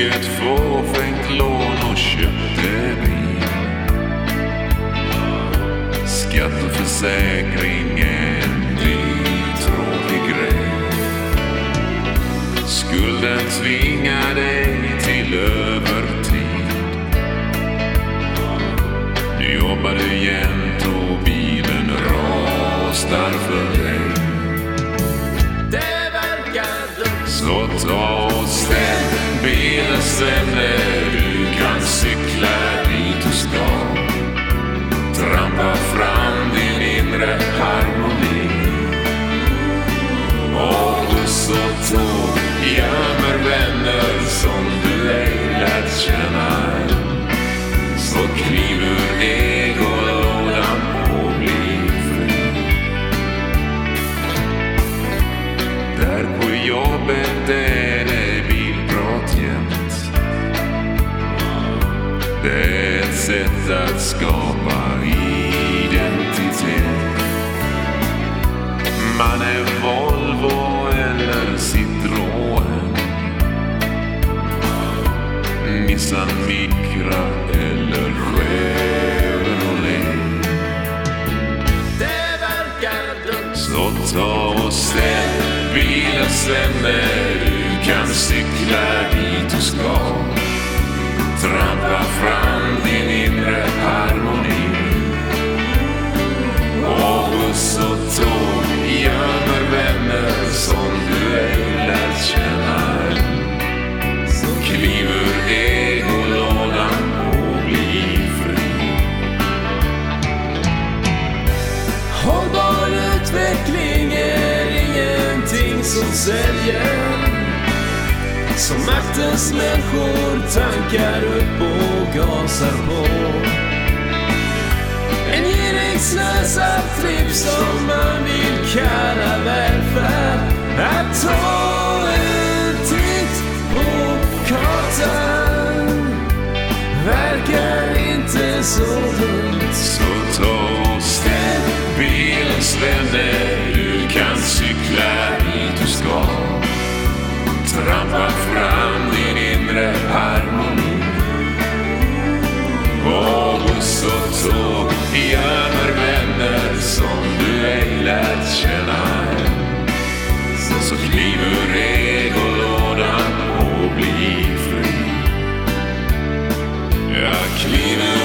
tog ett fåfängt lån och köpte bil. Skatt och försäkring är en dyr, tråkig grej. Skulden tvingar dig till övertid. Nu jobbar du jämt och bilen rastar för dig. Det verkar dumt. Så ta och ställ bilen när du kan cykla dit du ska. Trampa fram din inre harmoni. Och buss och tåg gömmer vänner som du ej lärt känna. Så kliv ur egolådan och bli fri. Där på jobbet Det är ett sätt att skapa identitet. Man är Volvo eller Citroën. Nissan Micra eller Chevrolet. Det verkar dumt. Så ta och ställ bilen sen när du kan cykla dit du ska. Trampa fram din inre harmoni. Och buss och tåg gömmer vänner som du ej lärt känna. Så kliv ur egolådan och bli fri. Hållbar utveckling är ingenting som säljer. Som maktens människor tankar upp och gasar på. En giringsslösad tripp som man vill kalla välfärd. Att ta en titt på kartan verkar inte så dumt. Så ta och ställ bilen bilens länder, du kan cykla Leaving